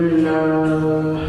لله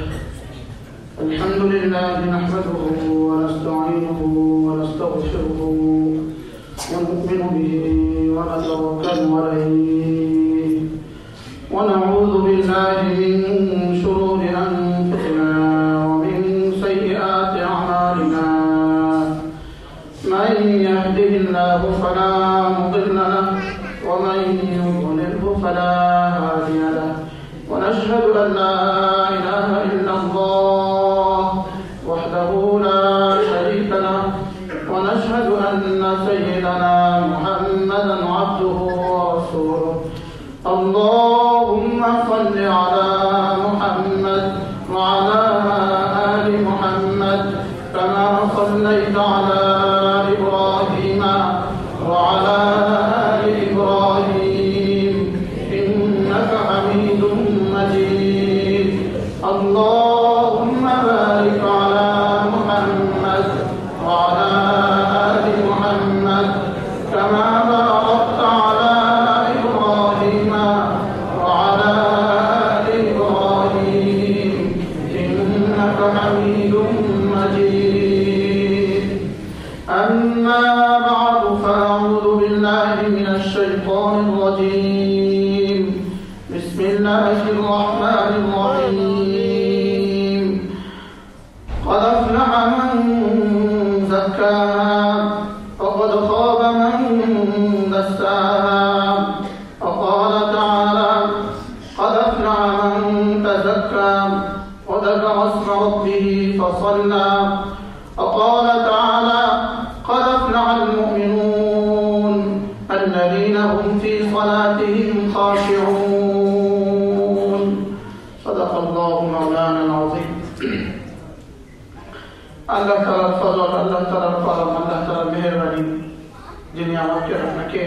যিনি আমাকে, আপনাকে,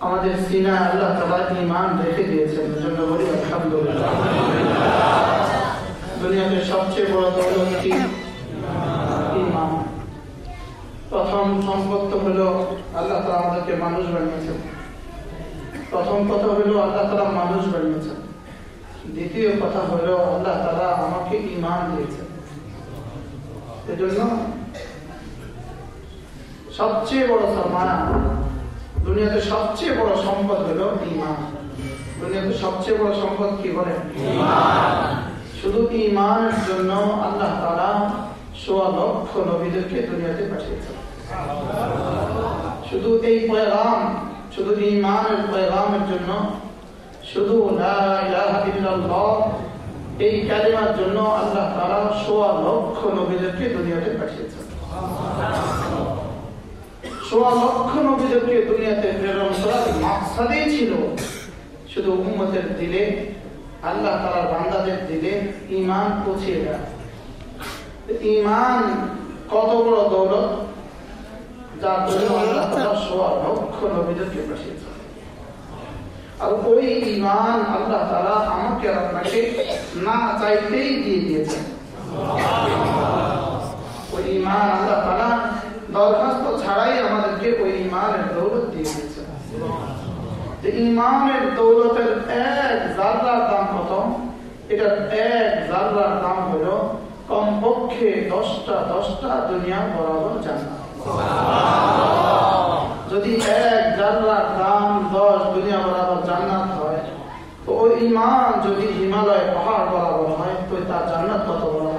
আমাদের সিনা আল্লাহ তালা ইমান রেখে দিয়েছেন। জন্য বলি দুনিয়াতে সবচেয়ে বড় দৌলত ইমান প্রথম সম্পদ হলো আল্লাহ তালা আমাদেরকে মানুষ বানিয়েছেন। প্রথম কথা হলো আল্লাহ তালা মানুষ বানিয়েছেন। দ্বিতীয় কথা হলো আল্লাহ তালা আমাকে ইমান দিয়েছেন। এজন্য সবচেয়ে বড় সম্মান দুনিয়াতে সবচেয়ে বড় সম্পদ হলো ইমান দুনিয়াতে সবচেয়ে বড় সম্পদ কি বলে? শুধু ইমানের জন্য আল্লাহ তারা সোয়া লক্ষ নবীদেরকে দুনিয়াতে পাঠিয়েছেন। শুধু এই পয়গাম, শুধু ইমানের পয়গামের জন্য, শুধু এই কালিমার জন্য আল্লাহ তারা সোয়া লক্ষ নবীদেরকে দুনিয়াতে পাঠিয়েছেন। সোয়া লক্ষ নবীদেরকে দুনিয়াতে প্রেরণ করার মাকসাদেই ছিল। শুধু উম্মতের দিলে, আল্লাহ তালার বান্দাদের দিলে ইমান পৌঁছিয়ে দেয়। ইমান কত বড় দৌলত? যার জন্য আল্লাহ তালা সোয়া লক্ষ নবীদেরকে পাঠিয়েছেন আর ওই ইমান আল্লাহ তালা আমাকে আপনাকে না চাইতেই দিয়ে দিয়েছেন। ওই ইমান আল্লাহ তালা দরখাস্ত ছাড়াই আমাদেরকে ওই ইমানের দৌলত দিয়ে দিয়েছেন যে ইমানের দৌলতের এক জাররার দাম কত? এটার এক জাররার দাম হলো কমপক্ষে দশটা দশটা দুনিয়া বরাবর জানা যদি এক জাররার দাম দশ দুনিয়া বরাবর জান্নাত হয়, তো ওই ইমান যদি হিমালয় পাহাড় বরাবর হয়, তো তার জান্নাত কত ইমান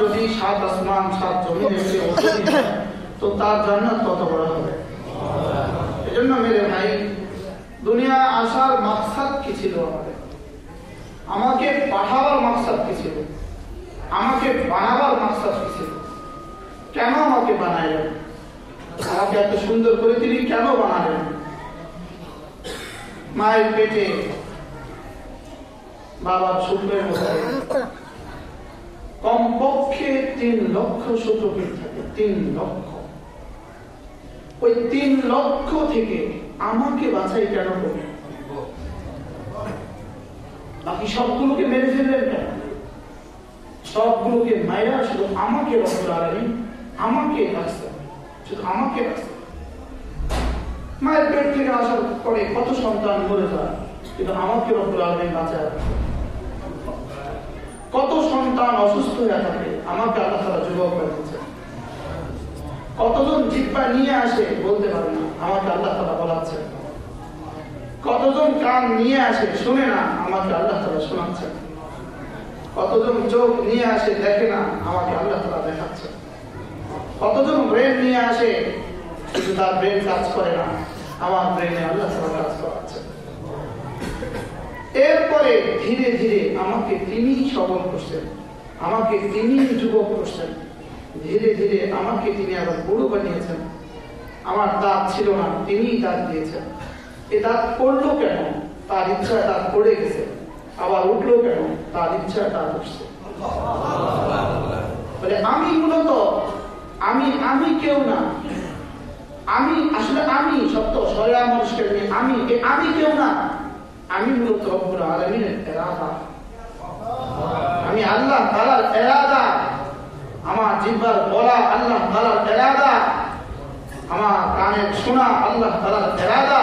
যদি সাত আসমান, সাত জমিনে তো তার জান্নাত কত বড় হবে। এজন্য মেরে ভাই, দুনিয়া আসার মাকসাদ কি ছিল আমাদের? আমাকে পাঠাবার মাকসাদ কি ছিল? আমাকে বানাবার মাকসাদ কি ছিল? কেন আমাকে বানাইলেন? আমাকে এত সুন্দর করে তিনি কেন বানালেন? মায়ের পেটে বাবার শুক্রের মধ্যে কমপক্ষে তিন লক্ষ থাকে, তিন লক্ষ। ওই তিন লক্ষ থেকে আমাকে বাছাই কেন করে বাকি সবগুলোকে মেরে কেন? সবগুলোকে মায়েরা শুধু আমাকে আলানি আমাকে রাখতে শুধু আমাকে রাখতে মায়ের পেট থেকে আসার পরে কত সন্তান মরে যায়, কিন্তু আমাকে রক্ত আলমিন বাঁচায় কত সন্তান অসুস্থ হয়ে থাকে? আমাকে আল্লাহ তারা যুবক কতজন জিব্বা নিয়ে আসে বলতে পারে না, আমাকে আল্লাহ তালা বলাচ্ছে কতজন কান নিয়ে আসে শুনে না, আমাকে আল্লাহ তালা শোনাচ্ছে কতজন চোখ নিয়ে আসে দেখে না, আমাকে আল্লাহ তালা দেখাচ্ছে কতজন ব্রেন নিয়ে আসে, কিন্তু তার ব্রেন কাজ করে না, আমার ব্রেনে আল্লাহ তালা কাজ করাচ্ছে। এরপরে ধীরে ধীরে আমাকে তিনি সবল করছেন, আমাকে তিনি যুবক করছেন। ধীরে ধীরে আমাকে তিনি আবার বুড়ো বানিয়েছেন। আমার দাঁত ছিল না তিনি দাঁত দিয়েছেন। এ দাঁত পড়ল কেন? তার ইচ্ছা দাঁত পড়ে গেছে। আবার উঠল কেন? তার ইচ্ছা দাঁত উঠছে আমি মূলত, আমি আমি কেউ না। আমি, আসলে আমি সত্য সয়া মানুষকে আমি আমি কেউ না। আমি মূলত রব্বুল আলমিনের আমি আল্লাহ তালার এরাদা। আমার জিব্বার বলা আল্লাহ তালার এরাদা। আমার কানের শোনা আল্লাহ তালার এরাদা।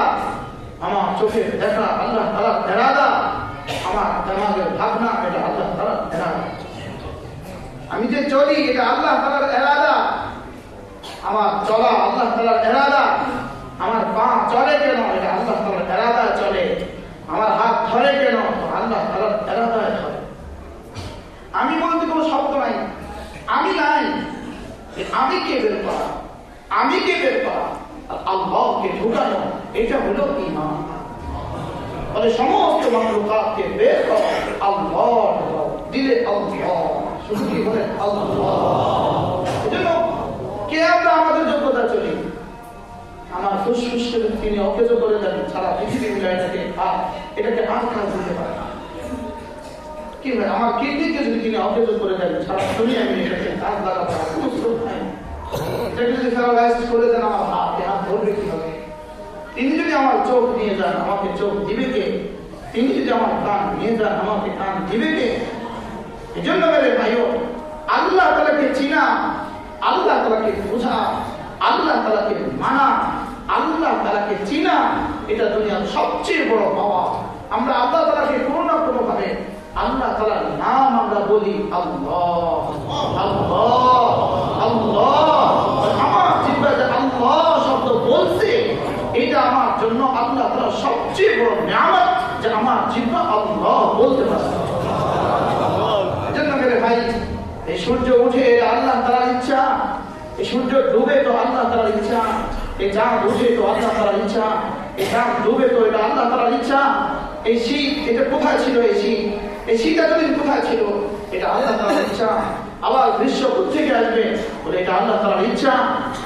আমার চোখের দেখা আল্লাহ তালার এরাদা। আমার দেমাগের ভাবনা, এটা আল্লাহ তালার এরাদা। আমি যে চলি, এটা আল্লাহ তালার এরাদা। আমার চলা আল্লাহ তালার এরাদা। আমার পা চলে কেন, এটা আল্লাহ তালার এরাদা চলে। আমার হাত ধরে কেন? আল্লাহ আমি বলতে কোনো শব্দ নাই। আমি নাই আমি কে বের করা? আমি কে বের করা? আল্লাহকে ঢুকানো, এটা হলো ইমান। বলে সমস্ত মাকলুকাতকে বের করা আল্লাহ দিলে আল্লাহ কি বলে? আল্লাহ। এজন্য কে আমরা আমাদের আমার ফুসফুসকে তিনি অকেজ করে দেন, সারা পৃথিবী মিলাই থাকে। আর এটাকে আর কাজ দিতে পারে না। আমার কিডনিকে যদি তিনি অকেজ করে দেন আমি এটাকে কে? আল্লাহ তালাকে চিনা, আল্লাহ তালাকে বোঝা, আল্লাহ তালাকে মানা আল্লাহ তালাকে চিনা, এটা দুনিয়ার সবচেয়ে বড় পাওয়া। আমরা আল্লাহ তালাকে কোনো না কোনো ভাবে আল্লাহ তালার নাম আমরা বলি, আল্লাহ আল্লাহ আল্লাহ। আমার চিন্তা যে আল্লাহ শব্দ বলছে, এটা আমার জন্য আল্লাহ তালা সবচেয়ে বড় নিয়ামত যে আমার জিব্বা আল্লাহ বলতে পারে। এজন্য ভাই, এই সূর্য উঠে, আল্লাহ তালার ইচ্ছা। এই সূর্য ডুবে তো আল্লাহ তালার ইচ্ছা। এই বুঝে তো আল্লাহ তালার ইচ্ছা এটা ডুবে তো এটা আল্লাহ তালার ইচ্ছা। এই শীত, এটা কোথায় ছিল এই শীত? এই শীত এতদিন কোথায় ছিল? এটা আল্লাহ তালার ইচ্ছা। আবার গ্রীষ্ম থেকে আসবে? বলে এটা আল্লাহ তালার ইচ্ছা।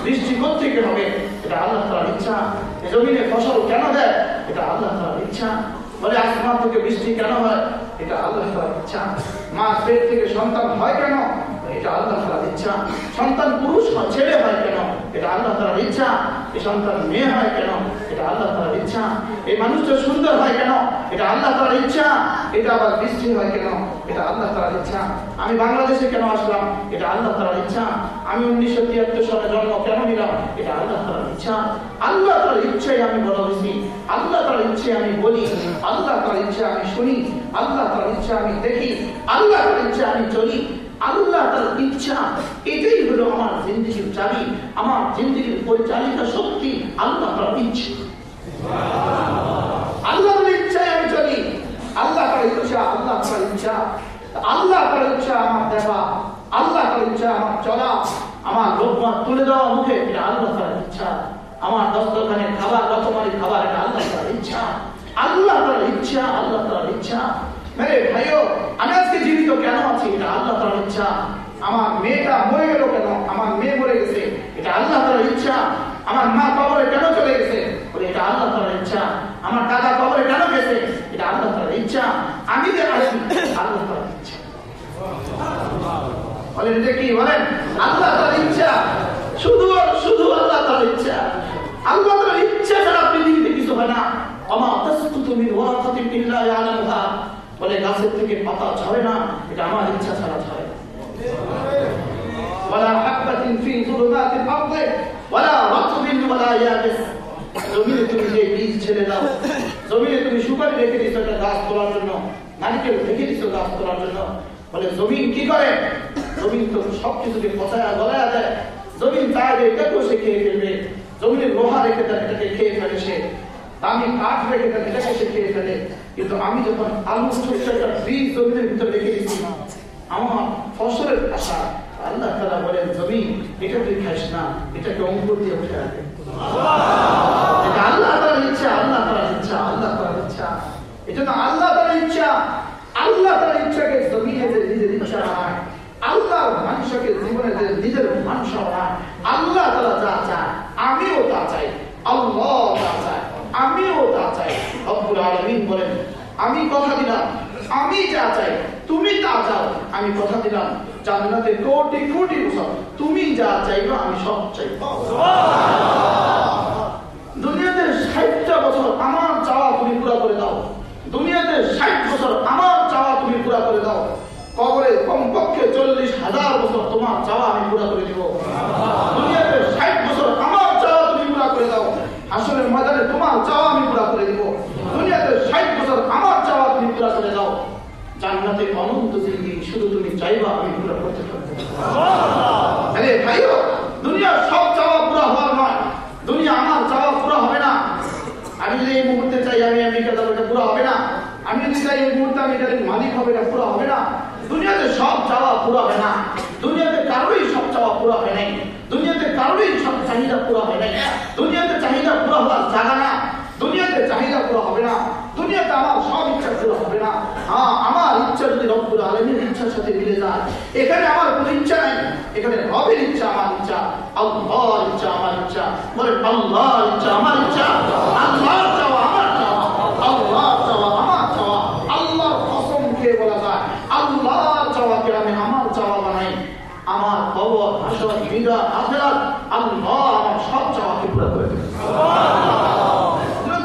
বৃষ্টি থেকে হবে? এটা আল্লাহ তালার ইচ্ছা। জমিনে ফসল কেন দেয়? এটা আল্লাহ তালার ইচ্ছা। বলে আসমান থেকে বৃষ্টি কেন হয়? এটা আল্লাহ তালার ইচ্ছা। মা পেট থেকে সন্তান হয় কেন? এটা আল্লাহ তালার ইচ্ছা। সন্তান পুরুষ হয়, ছেলে হয় কেন? এটা আল্লাহ তালার ইচ্ছা এই সন্তান মেয়ে হয় কেন এটা আল্লাহ তালার ইচ্ছা এই মানুষটা সুন্দর হয় কেন এটা আল্লাহ তালার ইচ্ছা এটা আবার বৃষ্টি হয় কেন এটা আল্লাহ তালার ইচ্ছা আমি বাংলাদেশে কেন আসলাম এটা আল্লাহ তালার ইচ্ছা আমি উনিশশো তিয়াত্তর সালে জন্ম কেন নিলাম এটা আল্লাহ তালার ইচ্ছা আল্লাহ তালার ইচ্ছাই আমি বড় হয়েছি আল্লাহ তালার ইচ্ছে আমি বলি আল্লাহ তালার ইচ্ছা আমি শুনি আল্লাহ তালার ইচ্ছা আমি দেখি আল্লাহ তালার ইচ্ছা আমি চলি আল্লাহ তার ইচ্ছা এটাই হলো আমার জিন্দগির চাবি আমার জিন্দগির পরিচালিত শক্তি আল্লাহ তার ইচ্ছা আল্লাহ ইচ্ছায় আমি চলি আল্লাহ তার ইচ্ছা আল্লাহ তার ইচ্ছা আল্লাহ তার ইচ্ছা আমার দেখা আল্লাহ তার ইচ্ছা আমার চলা আমার লোকমা তুলে দেওয়া মুখে এটা আল্লাহ তার ইচ্ছা আমার দস্তখানে খাবার রকমারি খাবার এটা আল্লাহ তার ইচ্ছা আল্লাহ তার ইচ্ছা আল্লাহ তার ইচ্ছা মেরে ভাইও আমি আজকে জীবিত কেন আছি? এটা আল্লাহ তার ইচ্ছা। আমার মেয়েটা মরে গেল কেন? আমার মেয়ে মরে গেছে। এটা আল্লাহ তার ইচ্ছা। আমার মা কবরে কেন চলে গেছে? এটা আল্লাহ তার ইচ্ছা। আমার দাদা কবরে কেন গেছে? এটা আল্লাহ তার ইচ্ছা। আমি যে আছি, আল্লাহ তার ইচ্ছা। বলেন, এটা কি বলেন? আল্লাহ তার ইচ্ছা। শুধু শুধু আল্লাহ তার ইচ্ছা। আল্লাহ তার ইচ্ছা ছাড়া পৃথিবীতে কিছু হয় না। আমা তাসকুতু মিন ওয়ারাকাতিন ইল্লা গাছের থেকে পাতা ঝরে না এটা আমার ইচ্ছা ছাড়া ঝরে ولا حبة في ظلمات الأرض ولا رطب ولا يابس জমিনে তুমি যে বীজ ছেড়ে দাও জমিনে তুমি সুপারি রেখে দিচ্ছ একটা গাছ তোলার জন্য নারিকেল রেখে দিচ্ছ গাছ তোলার জন্য বলে জমিন কি করে জমিন তো সবকিছুকে পচায়া গলায়া দেয় জমিন চাইলে এটাকেও সে খেয়ে ফেলবে জমিনের লোহা রেখে দেয় এটাকে খেয়ে ফেলে সে দামি কাঠ রেখে দেয় এটাকে সে খেয়ে ফেলে কিন্তু আমি যখন আলু জমিনের ভিতরে আমার ফসলের আশা, আল্লাহ তারা বলেন জমি এটা তুই খাইস না, এটাকে অঙ্কুর দিয়ে উঠে মানুষকে নিজের মানুষ হয় আল্লাহ আমিও তা চাই, আল্লাহ আমিও তা চাই। আলামিন বলেন আমি কথা দিলাম। আমি যা চাই, তুমি তা চাও। আমি কথা দিলাম, জান্নাতে কোটি কোটি বছর। তুমি যা চাইবে, আমি সব চাইব। দুনিয়াতে ষাটটা বছর আমার চাওয়া তুমি পুরা করে দাও। দুনিয়াতে ষাট বছর আমার চাওয়া তুমি পুরা করে দাও। কবরে কমপক্ষে চল্লিশ হাজার বছর তোমার চাওয়া আমি পুরা করে দিব দুনিয়াতে ষাট বছর আমার চাওয়া তুমি পুরা করে দাও আসলে ময়দানে তোমার চাওয়া আমি পুরা করে দিব দুনিয়াতে ষাট বছর আমার চাওয়া তুমি পুরা করে দাও জান্নাতে অনন্ত জিন্দি শুধু তুমি চাইবা, আমি পুরা করতে পারব ভাইও, দুনিয়ার সব চাওয়া পুরা হওয়ার নয়। দুনিয়া আমার চাওয়া পুরা হবে না। আমি যদি এই মুহূর্তে চাই, আমি আমেরিকা যাব এটা পুরা হবে না। আমি যদি চাই এই মুহূর্তে আমি এটার মালিক হবে, এটা পুরা হবে না। দুনিয়াতে সব চাওয়া পুরা হয় না। দুনিয়াতে কারোরই সব চাওয়া পুরা হয় নাই। দুনিয়াতে কারোরই সব চাহিদা পুরা হয় নাই। দুনিয়াতে চাহিদা পুরা হওয়ার জায়গা না। দুনিয়াতে চাহিদা পুরা হবে না। দুনিয়াতে আমার সব ইচ্ছা পুরো হবে না হ্যাঁ আমার ইচ্ছা যদি আলমীর ইচ্ছার সাথে মিলে যায় এখানে আমার কোনো ইচ্ছা নাই এখানে রবের ইচ্ছা আমার ইচ্ছা আল্লাহর ইচ্ছা আমার ইচ্ছা বলে আল্লাহর ইচ্ছা আমার ইচ্ছা আল্লাহর চাওয়া আমার চাওয়া আল্লাহর চাওয়া আমার চাওয়া আল্লাহর কসম খেয়ে বলা যায় আল্লাহর চাওয়াকে আমি আমার চাওয়া বানাই আমার হাসর বিদাত আখেরাত। আল্লাহ আমার সব চাওয়াকে পুরো করে দেবে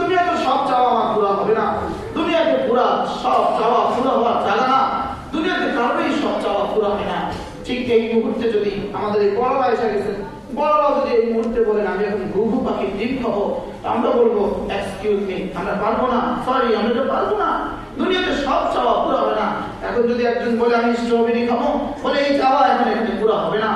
দুনিয়াতে সব চাওয়া আমার পুরা হবে না দুনিয়াতে পুরা সব চাওয়া পুরা হওয়ার জায়গা না দুনিয়াতে কারণেই সব চাওয়া পুরা হয় না ঠিক এই মুহূর্তে যদি আমাদের এই বড়রা এসে গেছে বড়রা যদি এই মুহূর্তে বলেন, আমি এখন ঘুঘু পাখির ডিম খাব আমরা বলব এক্সকিউজ মি আমরা পারব না সরি আমরা তো পারব না। দুনিয়াতে সব চাওয়া পুরো হবে না। এখন যদি একজন বলে, আমি স্ট্রবেরি খাব, বলে, এই চাওয়া এখন এখানে পুরো হবে না।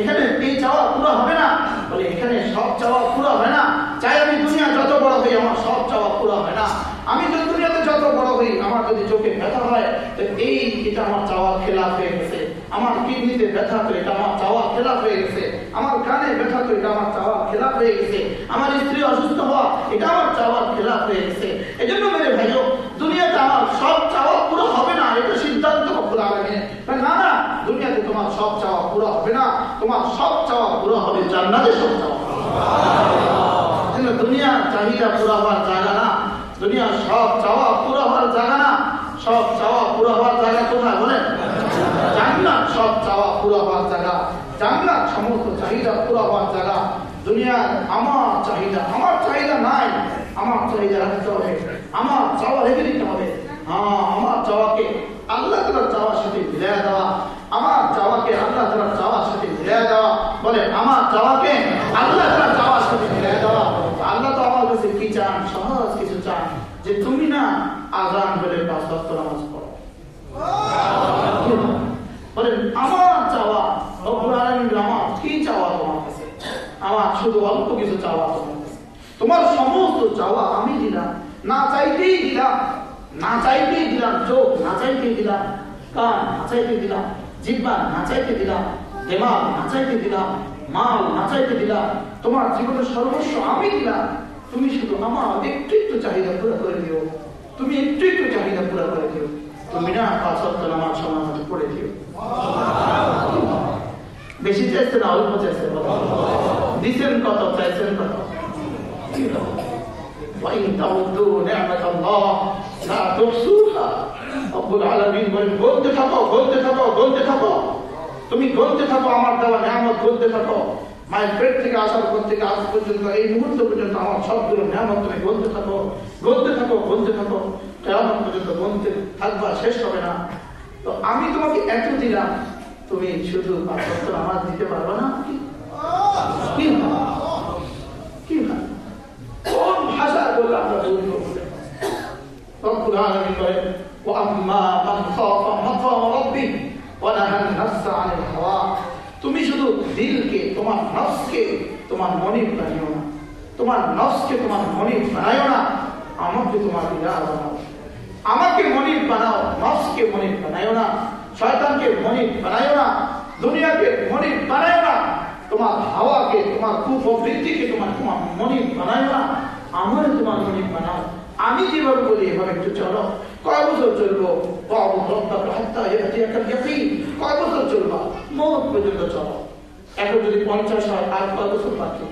এখানে এই চাওয়া পুরো হবে না। বলে, এখানে সব চাওয়া পুরো হবে না। চাই আমি দুনিয়া যত বড় হই, আমার সব চাওয়া পুরো হবে না। আমি যদি দুনিয়াতে যত বড় হই, আমার যদি চোখে ব্যথা হয়, তো এই এটা আমার চাওয়া খেলাফ হয়ে গেছে আমার কিডনিতে ব্যথা তো এটা আমার চাওয়া খেলাপ হয়ে গেছে। আমার কানে ব্যথা তো এটা আমার চাওয়া খেলাফ হয়ে গেছে। আমার স্ত্রী অসুস্থ হওয়া, এটা আমার চাওয়ার খেলাফ হয়ে গেছে। এই জন্য মেরে ভাইও, দুনিয়াতে আমার সব চাওয়া পুরো হবে না, এটা সিদ্ধান্ত রব্বুল আলামিনের না না, দুনিয়াতে তোমার সব চাওয়া পুরো হবে না। তোমার সব চাওয়া পুরো হবে জান্নাতে সব চাওয়া দুনিয়ার চাহিদা পুরো হওয়ার জায়গা না। দুনিয়ার সব চাওয়া পুরো হওয়ার জায়গা না। সব চাওয়া পুরো হওয়ার জায়গা কোথায়? বলেন। জান্নাত সব চাওয়া পুরো হওয়ার জায়গা। জান্নাত সমস্ত চাহিদা পুরো হওয়ার জায়গা। দুনিয়ার আমার চাহিদা আমার চাহিদা নাই আমার চাহিদা রাখতে হবে আমার চাওয়া রেখে দিতে হবে হ্যাঁ আমার চাওয়াকে আল্লাহ তালার চাওয়ার সাথে মিলাই দেওয়া। আমার চাওয়াকে আল্লাহ তালার চাওয়ার সাথে মিলাই দেওয়া। বলে, আমার চাওয়াকে আল্লাহ তালার চাওয়ার সাথে মিলাই দেওয়া আল্লাহ তো আমার কাছে কি চান সহজ কিছু চান যে তুমি না আজান বলে পাঁচ দপ্তর নামাজ পড়ো বলেন আমার চাওয়া রব্বুল আলামিন আমার কি চাওয়া তোমার কাছে আমার শুধু অল্প কিছু চাওয়া তোমার সমস্ত চাওয়া আমি দিলাম। না চাইতেই দিলাম, না চাইতেই দিলাম চোখ, না চাইতেই দিলাম কান, না চাইতে দিলাম জিব্বা, না চাইতে দিলাম দেমাগ, না চাইতে দিলাম মাল, না চাইতে দিলাম। তোমার জীবনের সর্বস্ব আমি দিলাম। তুমি শুধু আমার একটু একটু চাহিদা পুরো করে দিও। তুমি একটু একটু চাহিদা পুরো করে দিও। তুমি না পাঁচ সপ্তাহ আমার মতো পড়ে দিও। বেশি চাইছে না, অল্প চাইছে দিচ্ছেন কত চাইছেন কত বলতে থাকো বলতে থাকো বলতে থাকো তুমি থাকো আমার থাকো মায়ের থেকে আসার পর থেকে পর্যন্ত এই মুহূর্ত পর্যন্ত আমার সবগুলো তুমি থাকো বলতে থাকো বলতে থাকো পর্যন্ত শেষ হবে না তো আমি তোমাকে এত দিলাম তুমি শুধু আমার দিতে পারবে না তুমি শুধু দিলকে, তোমার নফসকে, তোমার মনে বানিও না। তোমার নফসকে, তোমার মনে বানাইও না। আমাকে তোমার ইরা বানাও। আমাকে মনে বানাও, নফসকে মনে বানাইও না। শয়তানকে মনে বানাইও না। দুনিয়াকে মনে বানাইও না। তোমার হাওয়াকে, তোমার কুপ্রবৃত্তিকে, তোমার তোমার মনিব বানাইও না আমার তোমার মনিব বানাও। আমি যেভাবে বলি, এভাবে একটু চলো। কয় বছর চলবো? কয় বছর চলবা? মৌত পর্যন্ত চলো। এখন যদি পঞ্চাশ হয়, আর কয় বছর বাকি?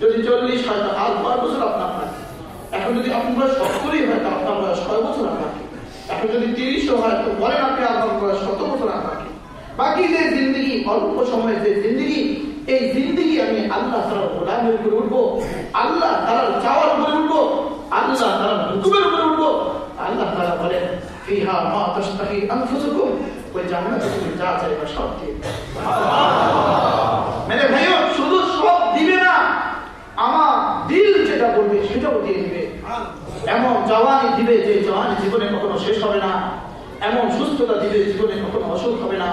যদি চল্লিশ হয়, তো আর কয় বছর আপনার বাকি? এখন যদি আপনার বয়স সত্তরই হয়, তো আপনার বয়স ছয় বছর বাকি? এখন যদি তিরিশও হয়, তো বলেন আপনি আপনার বয়স শত বছর আর বাকি? বাকি যে জিন্দগি, অল্প সময়ের যে জিন্দগি এই জিন্দগি আমি আল্লাহ তালার উপরে উঠবো, আল্লাহ তালার চাওয়ার উপরে উঠবো, আল্লাহ তালার হুকুমের উপরে উঠবো। আল্লাহ তালা বলেন মা যা চাইবা সব মানে শুধু সব দিবে না, আমার যেটা বলবে সেটাও দিয়ে দিবে। এমন জওয়ানি দিবে যে জওয়ানি জীবনে কখনো শেষ হবে না, এমন সুস্থতা দিবে জীবনে কখনো অসুখ হবে না।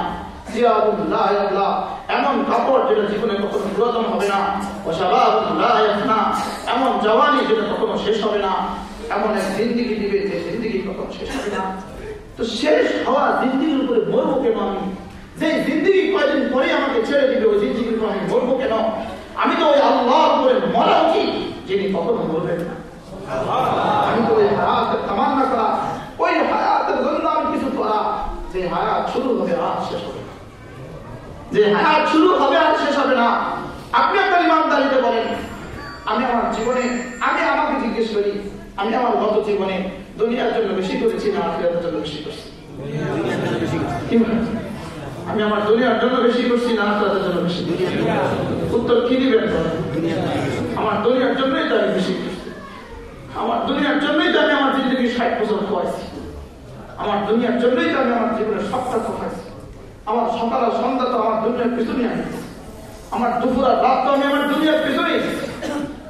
এমন কাপড় জীবনে হবে না এমন শেষ হবে না। এমন এক শেষ হবে না। তো উপরে কেন আমি? আমাকে ছেড়ে আমি কেন? আমি তো ওই আল্লাহর উপরে মরা উচিত, যিনি কখনো মরবেন না। আমি তো ওই হায়াতের করা, ওই কিছু করা যে হায়াত শুরু হবে আর শেষ হবে। যে হ্যাঁ শুরু হবে আর শেষ হবে না। আপনি আপনার ইমানদারিতে বলেন। আমি আমার জীবনে আমি আমাকে জিজ্ঞেস করি, আমি আমার গত জীবনে দুনিয়ার জন্য বেশি করেছি না আখিরাতের জন্য বেশি করছি? আমি আমার দুনিয়ার জন্য বেশি করছি না আখিরাতের জন্য বেশি উত্তর কি দিবেন? আমার দুনিয়ার জন্যই তো আমি বেশি আমার দুনিয়ার জন্যই তো আমি আমার জিন্দগি ষাট বছর খোয়াইছি আমার দুনিয়ার জন্যই তো আমি আমার জীবনের সবটা খোয়াইছি আমার সকাল আর সন্ধ্যা তো আমার দুনিয়ার পিছনে আমি। আমার দুপুর আর রাত তো আমি আমার দুনিয়ার পিছনে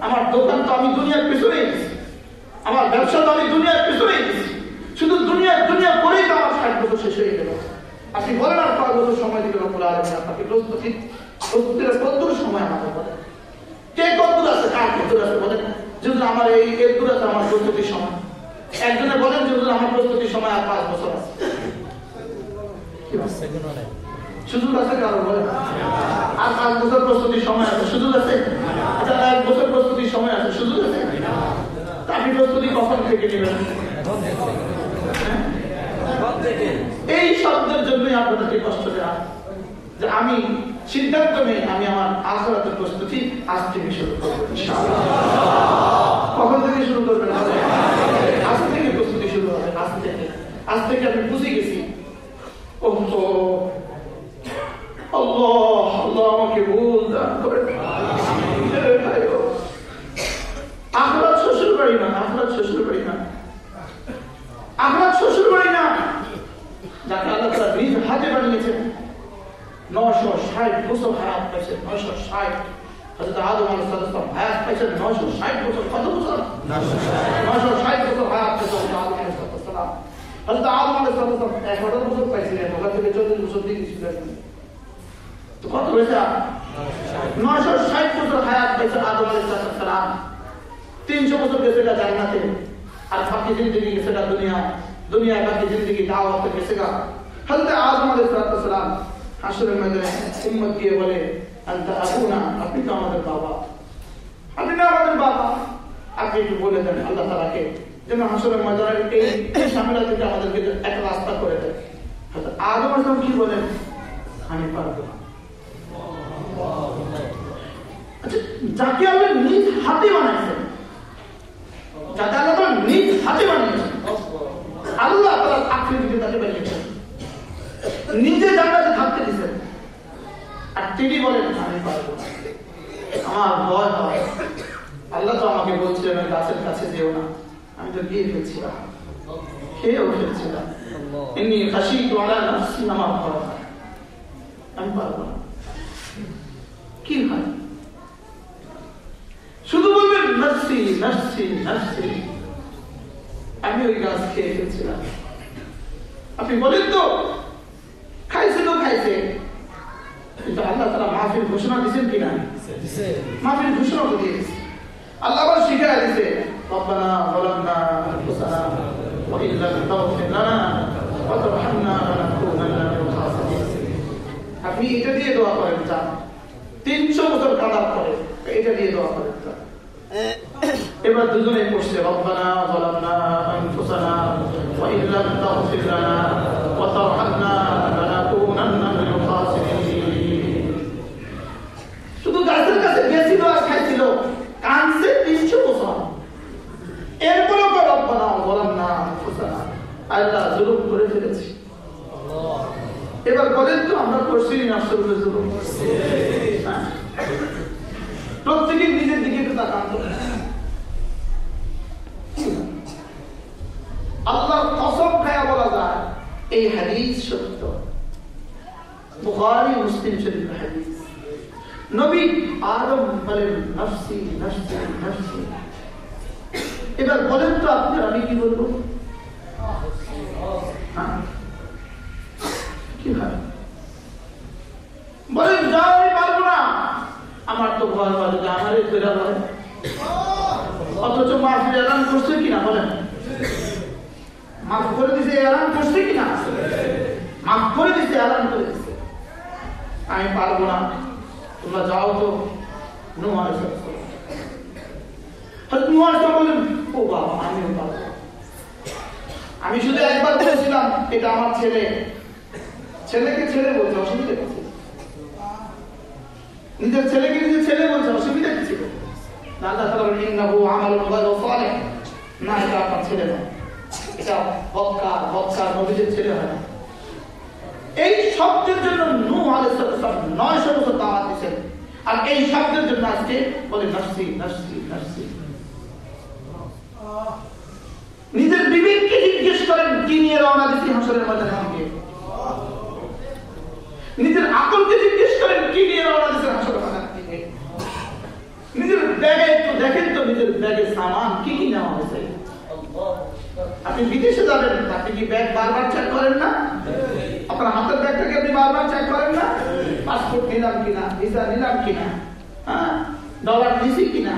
আমার দোকান তো আমি দুনিয়ার পিছনে আমার ব্যবসা তো আমি দুনিয়ার পিছনে শুধু দুনিয়ার দুনিয়া করেই তো আমার ষাট বছর শেষ হয়ে গেল। আপনি বলেন আর কয় বছর সময় দিবেন বলে আলমী আপনাকে প্রস্তুতি প্রস্তুতির কতদূর সময় আমাকে বলেন? কে কতদূর আছে, কার কতদূর আছে বলেন? যদি আমার এই এর দূর আমার প্রস্তুতির সময়। একজনে বলেন যে আমার প্রস্তুতির সময় আর পাঁচ বছর আছে? আচ্ছা প্রস্তুতি নেবেন? এই শব্দের জন্যই আপনাদেরকে কষ্ট দেওয়া। যে আমি সিদ্ধান্ত নেই আমি আমার আখরাতের প্রস্তুতি আজ থেকে শুরু করব কখন থেকে শুরু করবেন? আজ থেকে প্রস্তুতি শুরু হবে, আজ থেকে। আজ থেকে আমি বুঝে গেছি ও তো আল্লাহ আল্লাহ আমাকে ভুল দান করে আখরাত শ্বশুর বাড়ি না আখরাত শ্বশুর বাড়ি না আখরাত শ্বশুর বাড়ি না যাকে আল্লাহ তাআলা নিজ হাতে বানিয়েছেন নশো ষাট বছর হায়াত পাইছেন নশো ষাট হযরত আদম আলাইহিস সালাম হায়াত পাইছেন নশো ষাট বছর কত বছর নশো ষাট বছর হায়াত পাইছেন হযরত আদম আলাইহিস সালাম হযরত আদম এগারো বছর পাইছিলেন, ওখান থেকে চল্লিশ বছর দিয়ে ছিলেন তো কত হয়েছে? নশো ষাট বছর হায়াত পাইছে আদম আলাইহিস সালাম। তিনশো বছর গেছে গা জান্নাতে। আর বাকি জিন্দগি গেছে গা দুনিয়া দুনিয়া বাকি জিন্দগি দাওয়াতে গেছে গা। হযরত আদম আলাইহিস সালাম হাসরের ময়দানে উম্মত দিয়ে বলে, আনতা আবুনা, আপনি তো আমাদের বাবা। আপনি না আমাদের বাবা। আপনি একটু বলে দেন, আল্লাহ তাআলাকে যেন হাসরের ময়দানের এই ঝামেলা থেকে আমাদেরকে এক রাস্তা করে দেয়। আদম আলাইহিস সালাম কি বলেন আমি পারব আচ্ছা যাকে আল্লাহ নিজ হাতে বানাইছেন যাকে আল্লাহ নিজ হাতে বানিয়েছেন, আল্লাহ তাআলা আকৃতিতে তাকে বানিয়েছেন। নিজে জান্নাতে থাকতে দিছেন আর তিনি বলেন আমি পারব আমার ভয় হয়। আল্লাহ তো আমাকে বলছিলেন গাছের কাছে যেও না। আমি তো গিয়ে ফেলছিলাম খেয়েও ফেলছিলাম এমনি হাসি তোলা নাফসি আমার ভয় আমি পারব না। কি হয়? শুধু বলবেন আমি ওই গাছ খেয়ে ফেলছিলাম। আপনি বলেন তো খাইছে তো খাইছে। কিন্তু আল্লাহ তারা মাহফিল ঘোষণা দিয়েছেন কিনা? মাহফিল ঘোষণা দিয়েছে। আল্লাহ শিখাই দিছে। ربنا ظلمنا انفسنا وان لم تغفر لنا وترحمنا لنكونن من الخاسرين আপনি এটা দিয়ে দোয়া করেন যা তিনশো বছর কাদার পরে এটা দিয়ে দোয়া করেন যা এবার দুজনে পড়ছে রব্বানা ظلمنا انفسنا وان لم تغفر لنا وترحمنا করছি নষ্ট করে জুলুম হ্যাঁ। প্রত্যেকে নিজের দিকে একটু তাকান তো। আল্লাহর কসম খায়া বলা যায় এই হাদিস সত্য বুখারী মুসলিম শরীফের হাদিস নবী আদম বলেন নফসি নফসি নফসি এবার বলেন তো আপনি আমি কি বলব হ্যাঁ? কি হয় বলেন যাও আমি পারব না আমার তো ভয় হয় যদি আমার এই ফেরা হয় অথচ মাফির এলান করছে কিনা বলেন? মাফ করে দিছে, এলান করছে কিনা? মাফ করে দিছে, এলান করে দিছে। আমি পারব না। তোমরা যাও তো বলেন ও বাবা, আমিও পারব আমি শুধু একবার বলেছিলাম, এটা আমার ছেলে। ছেলেকে ছেলে বলছে, অসুবিধা কি ছিল? নিজের ছেলেকে নিজের ছেলে বলছে, অসুবিধা কি ছিল? না আল্লাহ তাআলা বলেন, ইন্নাহু আমালুন গায়রু সালিহ। না, এটা আপনার ছেলে না। এটা বক্কার বক্কার নবীদের ছেলে না। এই শব্দের জন্য নূহ আলাইহিস 900 বছর দাওয়াত দিয়েছেন। আর এই শব্দের জন্য আজকে বলে, নাফসি নাফসি নাফসি। নিজের বিবেককে জিজ্ঞেস করেন, কি নিয়ে রওনা দিচ্ছি হাসরের আমাকে? নিজের আকলকে জিজ্ঞেস করেন, কি নিয়ে রওনা দিচ্ছেন হাসরের ময়দানে থেকে নিজের ব্যাগে একটু দেখেন তো নিজের ব্যাগে সামান, কি কি নেওয়া হয়েছে? আপনি বিদেশে যাবেন, আপনি কি ব্যাগ বারবার চেক করেন না? আপনার হাতের ব্যাগটাকে আপনি বারবার চেক করেন না? পাসপোর্ট নিলাম কিনা, ভিসা নিলাম কিনা? হ্যাঁ? ডলার নিছি কিনা?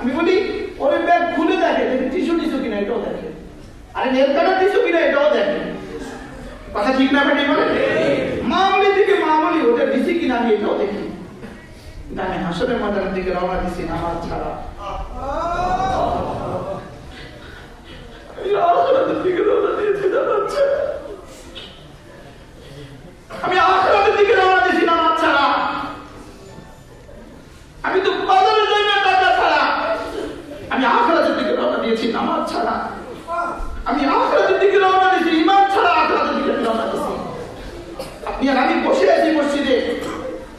আমি বলি, ওই ব্যাগ খুলে দেখে দেখি টিস্যু টিস্যু কিনা, এটাও দেখে আরে নেল টিস্যু কিনা, এটাও দেখে কথা ঠিক না বেটি বলে? মামলি থেকে মামলি, ওটা দিছি কিনা আমি, এটাও দেখি। আমি হাসনের ময়দানের দিকে রওনা দিছি আমি দিয়েছি, নামাজ ছাড়া। ছাড়া।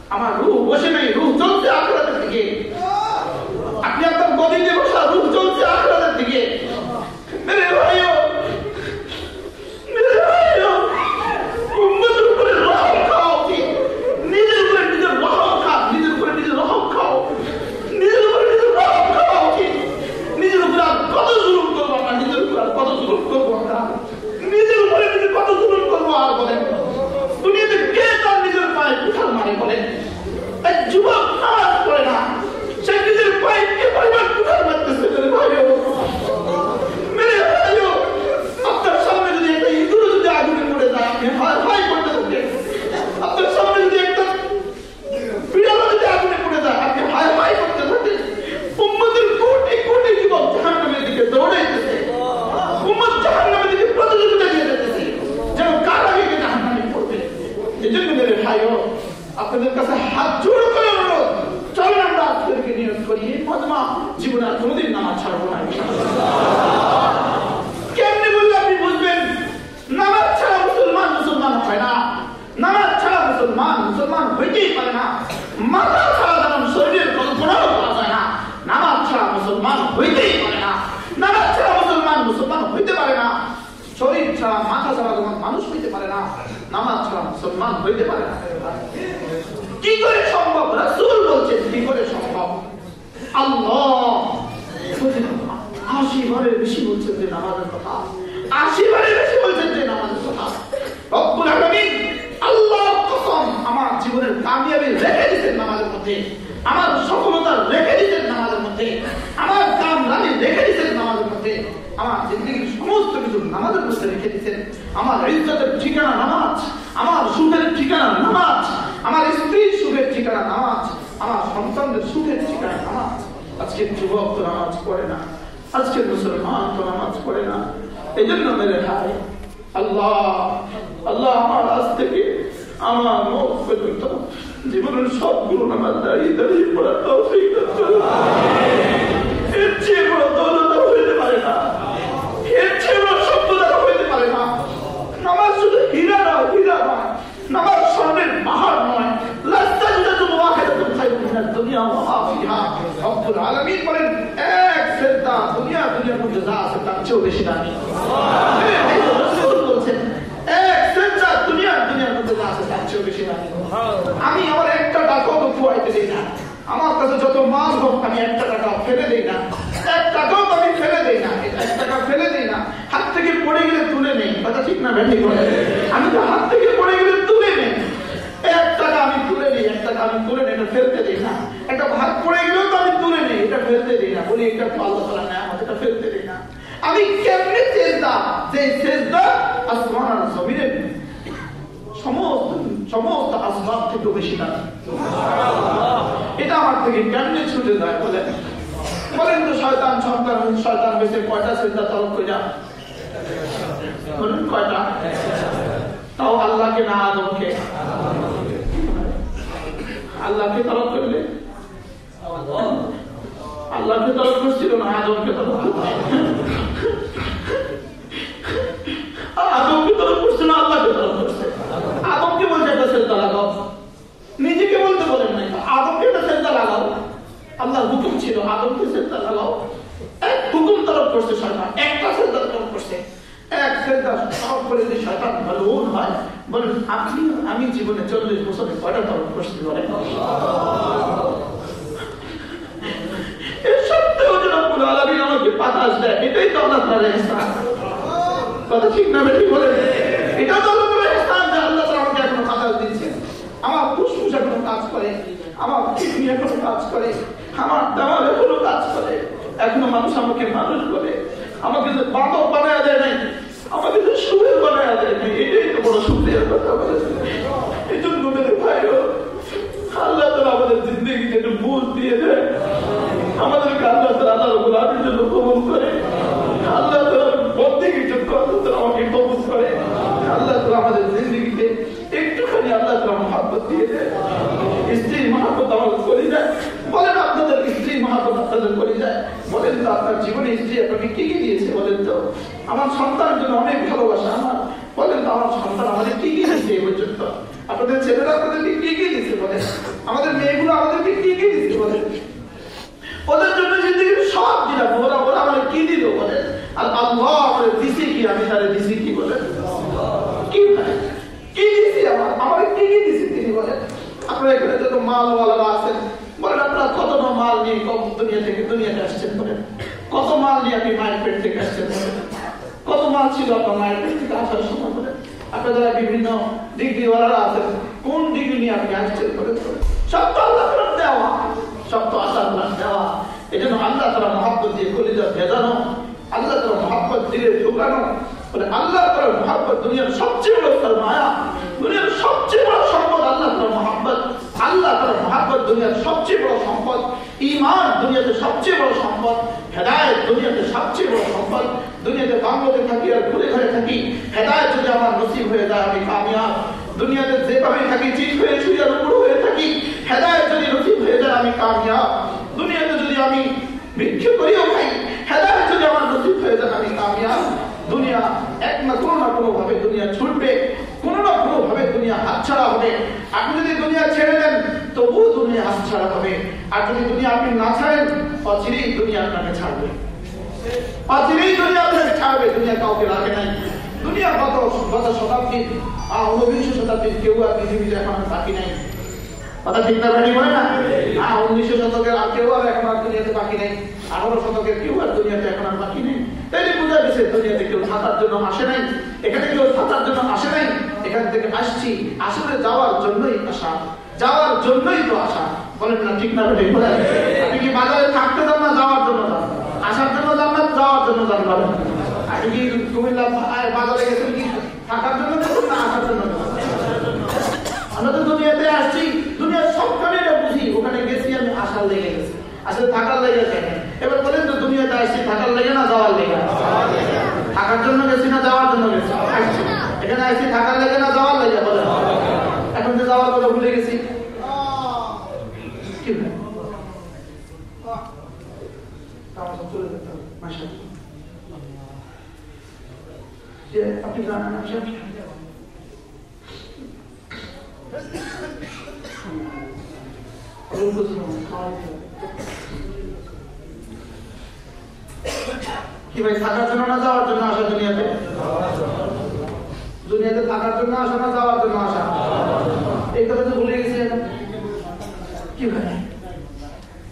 আমার রুহ বসে নাই, রুহ চলছে আখেরাতের দিকে আপনি আপনার গদিতে বসা রুহ চলছে আখেরাতের দিকে মেরে ভাইও মেরে ভাইও উম্মতের উপরে রহম খাওয়া উচিত নিজের উপরে নিজের রহম খা নিজের উপরে নিজের রহম খাও নিজের উপরে নিজের রহম খাওয়া উচিত নিজের উপরে আর কত জুলুম করব আমরা নিজের উপরে আর কত জুলুম করব আমরা নিজের উপরে নিজে কত জুলুম করব আর বলেন দুনিয়াতে কে তার নিজের পায়ে কুঠার মারে বলেন এক যুবক নামাজ পড়ে না সে নিজের পায়ে কে পরিমাণ কুঠার মারতেছে মেরে ভাইও মেরে ভাইও আপনার সামনে যদি একটা ইঁদুর যদি আগুনে পড়ে যায় আপনি হয় হয় করতে থাকেন আপনার সামনে যদি একটা বিড়াল যদি আগুনে পড়ে যায় আপনি হায় হায় করতে থাকেন উম্মতের কোটি কোটি যুবক জাহান্নামের দিকে দৌড়াইতেছে উম্মত জাহান্নামের দিকে প্রতিযোগিতা দিয়ে যেতেছে যেন কার আগে গিয়ে জাহান্নামে পড়বে এজন্য মেরে ভাইও আপনাদের কাছে হাত জোড় করে অনুরোধ চলেন আমরা আপনাদেরকে নিয়োগ করি এই মজমা জীবনে আর কোনোদিন নামাজ ছাড়বো না কেমনি বললে আপনি বুঝবেন নামাজ ছাড়া মুসলমান মুসলমান হয় না নামাজ ছাড়া মুসলমান মুসলমান হইতেই পারে না মাথা ছাড়া যেমন শরীরের কল্পনাও করা যায় না নামাজ ছাড়া মুসলমান হইতেই পারে না নামাজ ছাড়া মুসলমান মুসলমান হইতে পারে না শরীর ছাড়া মাথা ছাড়া যেমন মানুষ হইতে পারে না নামাজ ছাড়া মুসলমান হইতে পারে কি করে সম্ভব রাসূল বলছেন কি করে সম্ভব? আল্লাহ! আশি বারের বেশি বলছেন যে নামাজের কথা। আশি বারের বেশি বলছেন যে নামাজের কথা। রব্বুল আলামিন আল্লাহর কসম আমার জীবনের কামিয়াবি রেখে মধ্যে। আমার সফলতা রেখে দিতেন নামাজের মধ্যে। আমার কাম রানি রেখে দিতেন নামাজের মধ্যে। আমার জিন্দগির সমস্ত কিছু নামাজের মধ্যে রেখে দিতেন আমার ইজ্জতের ঠিকানা নামাজ। ঠিকানা নামাজ। আমার স্ত্রীর সুখের ঠিকানা নামাজ। আমার সন্তানদের সুখের ঠিকানা নামাজ। আজকের যুবক তো নামাজ পড়ে না। আজকের মুসলমান তো নামাজ পড়ে না। এই জন্য মেরে ভাই আল্লাহ আল্লাহ আমার আজ থেকে আমার মুখ পর্যন্ত জীবনের সবগুলো নামাজ দাঁড়িয়ে দাঁড়িয়ে পড়ার তৌফিক। এর চেয়ে বড় পারে না। এর চেয়ে বড় সভ্যতা হইতে পারে না। নামাজ শুধু হীরা নয় হীরা নয়। নামাজ পাহাড় নয়। লাস্তাজিদাতুল ওয়াহিদাতুল খায়রুম মিনাদ দুনিয়া ওয়া মা ফিহা রব্বুল আলামিন বলেন, এক সেজদা দুনিয়া, দুনিয়ার মধ্যে যা আছে তার চেয়েও বেশি দামি। এই তো রাসূল বলছেন, এক সেজদা দুনিয়া, দুনিয়ার মধ্যে যা আছে তার চেয়েও বেশি দামি। আমি আমার একটা টাকাও তো ফুয়াইতে দিই না। আমার কাছে যত হোক, আমি একটা টাকা ফেলে দিই না। এক টাকাও আমি ফেলে দিই না। এক টাকা ফেলে দিই না। হাত থেকে পড়ে গেলে তুলে নেই। কথা ঠিক না আমি তো হাত থেকে পড়ে গেলে তুলে নেই এক টাকা আমি তুলে নিই এক টাকা আমি তুলে নিই, এটা ফেলতে দিই না। একটা ভাত পড়ে গেলেও তো আমি তুলে নিই, এটা ফেলতে দিই না। বলি, এটা তো আল্লাহ তালা নেয় আমাকে এটা ফেলতে দিই না। আমি কেমনে চেষ্টা, যে চেষ্টা আসমান আর জমিনের সমস্ত সমস্ত আসবাব থেকে বেশি এটা আমার থেকে কেমনে ছুটে যায়, বলেন। বলেন তো, শয়তান সন্তান শয়তান বেশি কয়টা চিন্তা তলব করে যা বলুন কয়টা? তাও আল্লাহকে না আদমকে? আল্লাহকে তলব করলে? আল্লাহকে তলব করছিল না, আদমকে তলব আদমকে তলব করছে আল্লাহকে তলব করছে আদমকে বলছে একটা নিজেকে বলতে বলেন নাই আদমকে একটা সেজদা লাগাও আল্লাহর হুকুম ছিল আদমকে সেজদা লাগাও এক হুকুম তরফ করছে শয়তান একটা সেজদা তরফ করছে এক সেজদা তরফ করে যদি শয়তান ভালো হয় বলেন আপনি আমি জীবনে চল্লিশ বছরে কয়টা তরফ করছি বলেন এর সত্ত্বেও যে রব্বুল আলামিন আমাকে বাতাস দেয় এটাই তো আল্লাহ তাআলার ইহসান কথা ঠিক না বেশি বলে এটা তো আল্লাহ তাআলার ইহসান যে আল্লাহ তাআলা আমাকে এখনও বাতাস দিচ্ছে আমার ফুসফুস এখনও কাজ করে আমার কিডনি এখনও কাজ করে আমার দেওয়াল এখনও কাজ করে এখনও মানুষ আমাকে মানুষ বলে আমাকে যে বাঁধক বানায় দেয় নাই আমাকে যে সুরের বানায় দেয় নাই এটাই তো বড় সুখের কথা বলেছে এই জন্য মেরে ভাইও আল্লাহ তালা আমাদের জিন্দগিতে একটু বুঝ দিয়ে দেয় আমাদেরকে আল্লাহ তালা আল্লাহ গোলাপের জন্য কবুল করে আল্লাহ তালার বন্দিগির জন্য আল্লাহ তালা আমাকে কবুল করে আল্লাহ তালা আমাদের জিন্দগিতে একটুখানি আল্লাহ তালা মহাব্বত দিয়ে দেয় স্ত্রীর মহাব্বত আমাদের করে যায় বলেন আপনাদের স্ত্রীর মহাব্বত আপনাদের করে যায় বলেন তো আপনার জীবনে স্ত্রী আপনাকে কি কি দিয়েছে বলেন তো আমার সন্তানের জন্য অনেক ভালোবাসা, আমার বলেন তো আমার সন্তান আমাদের কি কি দিয়েছে এ পর্যন্ত? আপনাদের ছেলেরা আপনাদেরকে কি কি দিচ্ছে বলেন? আমাদের মেয়েগুলো আমাদেরকে কি কি দিচ্ছে ওদের জন্য সব দিলাম, ওরা ওরা কি দিল বলেন? আর আল্লাহ দিছে কি? আমি তাদের দিছি কি বলেন? কি? কি দিছি আমার? কি কি দিছে তিনি এখানে যত মালওয়ালারা আছেন, বলেন আপনারা কত মাল নিয়ে দুনিয়া থেকে দুনিয়াতে আসছেন বলেন? কত মাল নিয়ে আপনি মায়ের পেট থেকে আসছেন বলেন? কত মাল ছিল আপনার মায়ের থেকে? আসার সময় বলেন আপনার যারা বিভিন্ন ডিগ্রিওয়ালারা আছেন। কোন ডিগ্রি নিয়ে আপনি আসছেন সব তো আল্লাহ তাআলার দেওয়া। সব তো আল্লাহ দেওয়া। এই জন্য আল্লাহ তারা মহাব্বত দিয়ে কলিজা ভেজানো, আল্লাহ তারা মহাব্বত দিলে ঢুকানো বলে আল্লাহ তারা মহাব্বত দুনিয়ার সবচেয়ে বড় তার মায়া, দুনিয়ার সবচেয়ে বড় সম্পদ, আল্লাহ তারা মহাব্বত, আল্লাহ তারা মহাব্বত দুনিয়ার সবচেয়ে বড় সম্পদ। ইমান দুনিয়াতে সবচেয়ে বড় সম্পদ, হেদায়ত দুনিয়াতে সবচেয়ে বড় সম্পদ। দুনিয়াতে বাংলাতে থাকি আর ঘুরে ঘুরে থাকি। হেদায়ত যদি আমার নসিব হয়ে যায়, আমি কামিয়াব। দুনিয়াতে যেভাবে থাকি ঠিক হয়ে শুয়ে উপর হয়ে থাকি, হেদায়ত যদি নসিব হয়ে যায়, আমি কামিয়াব। দুনিয়াতে যদি আমি ভিক্ষে করিও খাই, হেদায়ত যদি আমার নসিব হয়ে যায়, আমি কামিয়াব। দুনিয়া এক না কোনো না কোনো ভাবে দুনিয়া ছুটবে, কোনো না কোনো ভাবে দুনিয়া হাতছাড়া হবে। আপনি যদি দুনিয়া ছেড়ে দেন, তবুও দুনিয়া হাতছাড়া হবে। আর যদি দুনিয়া আপনি না ছাড়েন অচিরেই দুনিয়া আপনাকে ছাড়বে। অচিরেই দুনিয়া আপনাকে ছাড়বে দুনিয়া কাউকে রাখে নাই। দুনিয়া গত গত শতাব্দীর আহ, ঊনবিংশ শতাব্দীর কেউ আর পৃথিবীতে এখন আর বাকি নাই। কথা ঠিক না বলে না? হ্যাঁ উনিশশো শতকের আর কেউ আর এখন আর দুনিয়াতে বাকি নেই। আঠারো শতকের কেউ আর দুনিয়াতে এখন আর বাকি নেই। তাই বোঝা গেছে দুনিয়াতে কেউ থাকার জন্য আসে নাই। এখানে কেউ থাকার জন্য আসে নাই। এখান থেকে আসছি। আসলে যাওয়ার জন্যই আসা। যাওয়ার জন্যই তো আসা। আমরা তো দুনিয়াতে আসছি, দুনিয়ার সবখানে এটা ওখানে গেছি আমি আসার আসলে থাকার লেগে এবার বলেন তো, দুনিয়াতে আসছি লেগে না যাওয়ার লেগে? থাকার জন্য গেছি না যাওয়ার জন্য গেছি? এখানে আসছি, থাকার লেগে না যাওয়ার লেগে বলেন এখন যে যাওয়ার কথা ভুলে গেছি কি হয়? আমার সব চলে যেতে হবে, মাশাআল্লাহ। যে আপনি জানেন আসেন কি ভাই থাকার জন্য না যাওয়ার জন্য আসা দুনিয়াতে দুনিয়াতে থাকার জন্য আসা না যাওয়ার জন্য আসা এই কথা তো ভুলে গেছি এখন। কি ভাই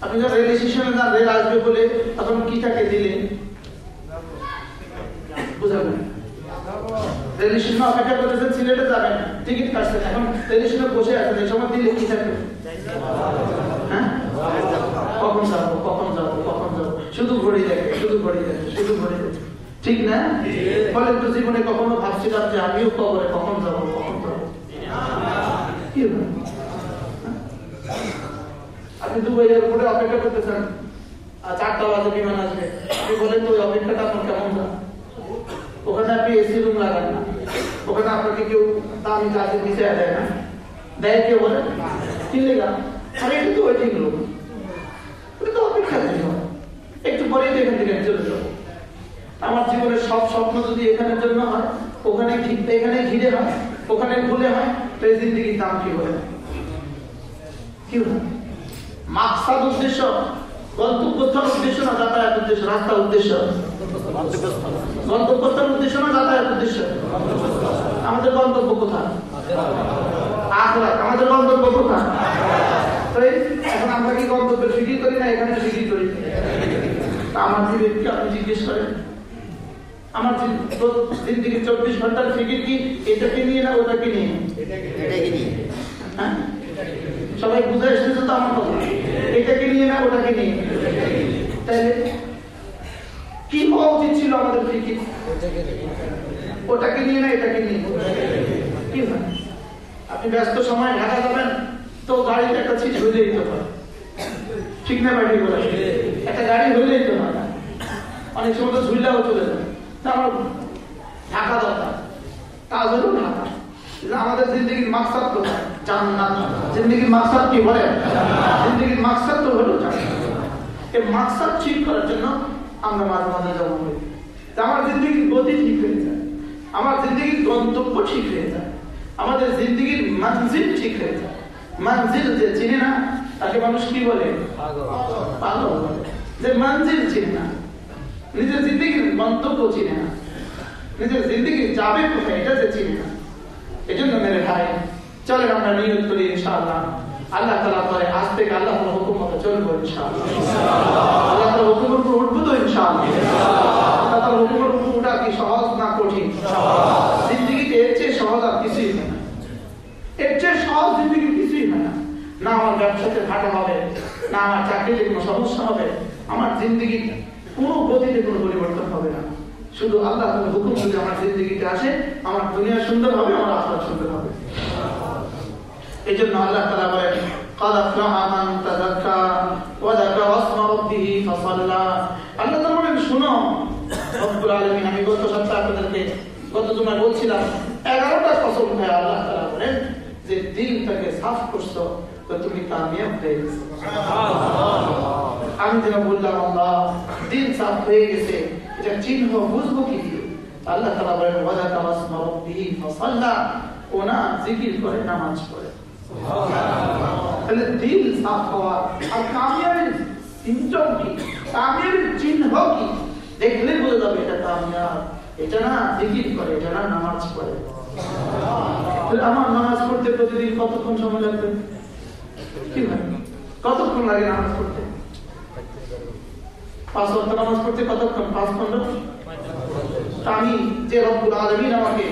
আপনি যখন রেল স্টেশনে যান রেল আসবে বলে তখন কি তাকে দিলেন বুঝাবেন রেল স্টেশনে অপেক্ষা করেছেন সিলেটে যাবেন টিকিট কাটছেন এখন রেল স্টেশনে বসে আছেন এই সময় দিলে কি থাকবে হ্যাঁ কখন যাব কখন যাব কখন যাব শুধু ঘড়ি দেখে শুধু ঘড়ি দেখে শুধু ঘড়ি দেখে ঠিক না ফলে তো জীবনে ভাবছিলাম যে আমিও কবরে কখন যাব কখন যাব? কি হ্যাঁ? দুবাই এয়ারপোর্টে অপেক্ষা করতেছেন। একটু পরেই তো এখান থেকে চলে যাব। আমার জীবনের সব স্বপ্ন যদি এখানের জন্য হয় ওখানে এখানে ঘিরে হয়, ওখানে ভুলে হয় তো এই দাম কি হবে কি হবে মাকসাদ উদ্দেশ্য গন্তব্যস্থান উদ্দেশ্য না যাতায়াত উদ্দেশ্য? রাস্তা উদ্দেশ্য? গন্তব্যস্থান উদ্দেশ্য না যাতায়াত উদ্দেশ্য? আমাদের গন্তব্য কোথায়? আখরাত আমাদের গন্তব্য কোথায়? এখন আমরা কি গন্তব্যের ফিকির করি না? এখানে ফিকির করি। আমার বিবেককে আপনি জিজ্ঞেস করেন। আমার জিন্দিগি চব্বিশ ঘণ্টার ফিকির কি? এটাকে নিয়ে না ওটাকে নিয়ে? হ্যাঁ? সবাই বুঝে এসেছে তো আমার কথা? এটাকে নিয়ে না ওটাকে নিয়ে? তাহলে কি হওয়া উচিত ছিল আমাদের ফিকির ওটাকে নিয়ে না এটাকে নিয়ে? কি হয়? আপনি ব্যস্ত সময় ঢাকা যাবেন তো গাড়িতে একটা চিজ হইলেই তো হয় ঠিক না বাড়ি একটা গাড়ি হইলেই তো হয় অনেক সময় তো ঝুললেও চলে যায়। তা আমার ঢাকা দরকার হলো ঢাকা। আমাদের জিন্দগির মাকসাদ তো জান্নাত। জিন্দগির মাকসাদ কি বলে? জিন্দগির মাকসাদ তো হলো এই মাকসাদ ঠিক করার জন্য আমরা মাঝে মাঝে যাব। আমার জিন্দগির গতি ঠিক হয়ে যায়। আমার জিন্দগির গন্তব্য ঠিক হয়ে যায়। আমাদের জিন্দগির মঞ্জিল ঠিক হয়ে যায়। মঞ্জিল যে চিনে না, তাকে মানুষ কি বলে? পাগল বলে। যে মঞ্জিল চিনে না নিজের জিন্দগির গন্তব্য চিনে না। নিজের জিন্দগি যাবে কোথায়, এটা যে চিনে না। এজন্য মেরে ভাই চলেন আমরা নিয়ত করি ইনশাআল্লাহ। আল্লাহ তালা পরে আজ থেকে আল্লাহ হুকুম মতো ইনশাআল্লাহ। আল্লাহ উপর তো ইনশাআল্লাহ। কি সহজ না কঠিন? জিন্দগিতে এর চেয়ে সহজ আর কিছুই হয় না। এর চেয়ে সহজ জিন্দগি কিছুই হয় না। না আমার ব্যবসাতে ঘাটা হবে, না আমার চাকরিতে কোনো সমস্যা হবে। আমার জিন্দগি কোনো গতিতে কোনো পরিবর্তন হবে না শুধু আল্লাহ তাআলার হুকুম যদি আমার জিন্দগিতে আসে আমার দুনিয়া সুন্দর হবে আমার আখরাত সুন্দর হবে এই জন্য আল্লাহ তাআলা বলেন قد أفلح من تزكى وذكر اسم ربه فصلى আল্লাহ তাআলা বলেন শুনো রব্বুল আলামিন আমি গত সপ্তাহে আপনাদেরকে গত জুমায় বলছিলাম 11টা কসম খায় আল্লাহ তাআলা বলেন যে দিলটাকে সাফ করছো তুমি কামিয়াব হয়ে গেছো। আমি বললাম দিল সাফ হয়ে গেছে, এটা চিহ্ন বুঝব কি দেখলে যাবে এটা কামিয়াব। এটা না জিকির করে, এটা না নামাজ পড়ে। আমার নামাজ পড়তে প্রতিদিন কতক্ষণ সময় লাগবে? কতক্ষণ লাগে নামাজ পড়তে? পাঁচ ওয়াক্ত নামাজ পড়তে কতক্ষণ? পাঁচ পনেরো আমি যে রব্বুল আলমিন আমাকে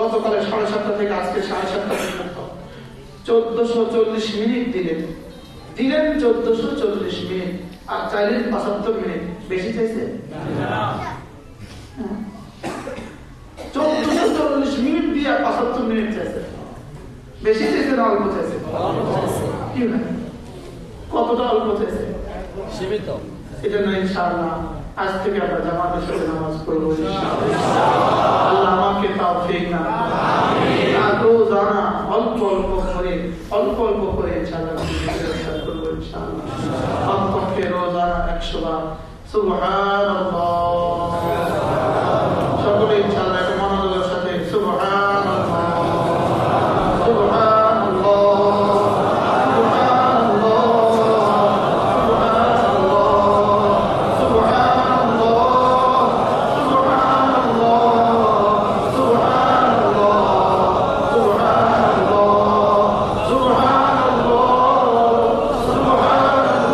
গতকালে সাড়ে সাতটা থেকে আজকে সাড়ে সাতটা পর্যন্ত চোদ্দশো চল্লিশ মিনিট দিলেন। দিলেন চোদ্দশো চল্লিশ মিনিট। আর চাইলেন পঁচাত্তর মিনিট। বেশি চাইছে? চোদ্দশো চল্লিশ মিনিট দিয়ে পঁচাত্তর মিনিট চাইছে। বেশি চাইছে না অল্প চাইছে? কি কতটা অল্প চাইছে সীমিত। এটা ইনশাআল্লাহ। আজ থেকে আমরা জামাতের সাথে নামাজ পড়ব আল্লাহ আমাকে তাও ঠিক না অল্প অল্প করে অল্প অল্প করে ইনশাআল্লাহ করব ইনশাআল্লাহ। রোজানা একশো বার। সুবহানাল্লাহ।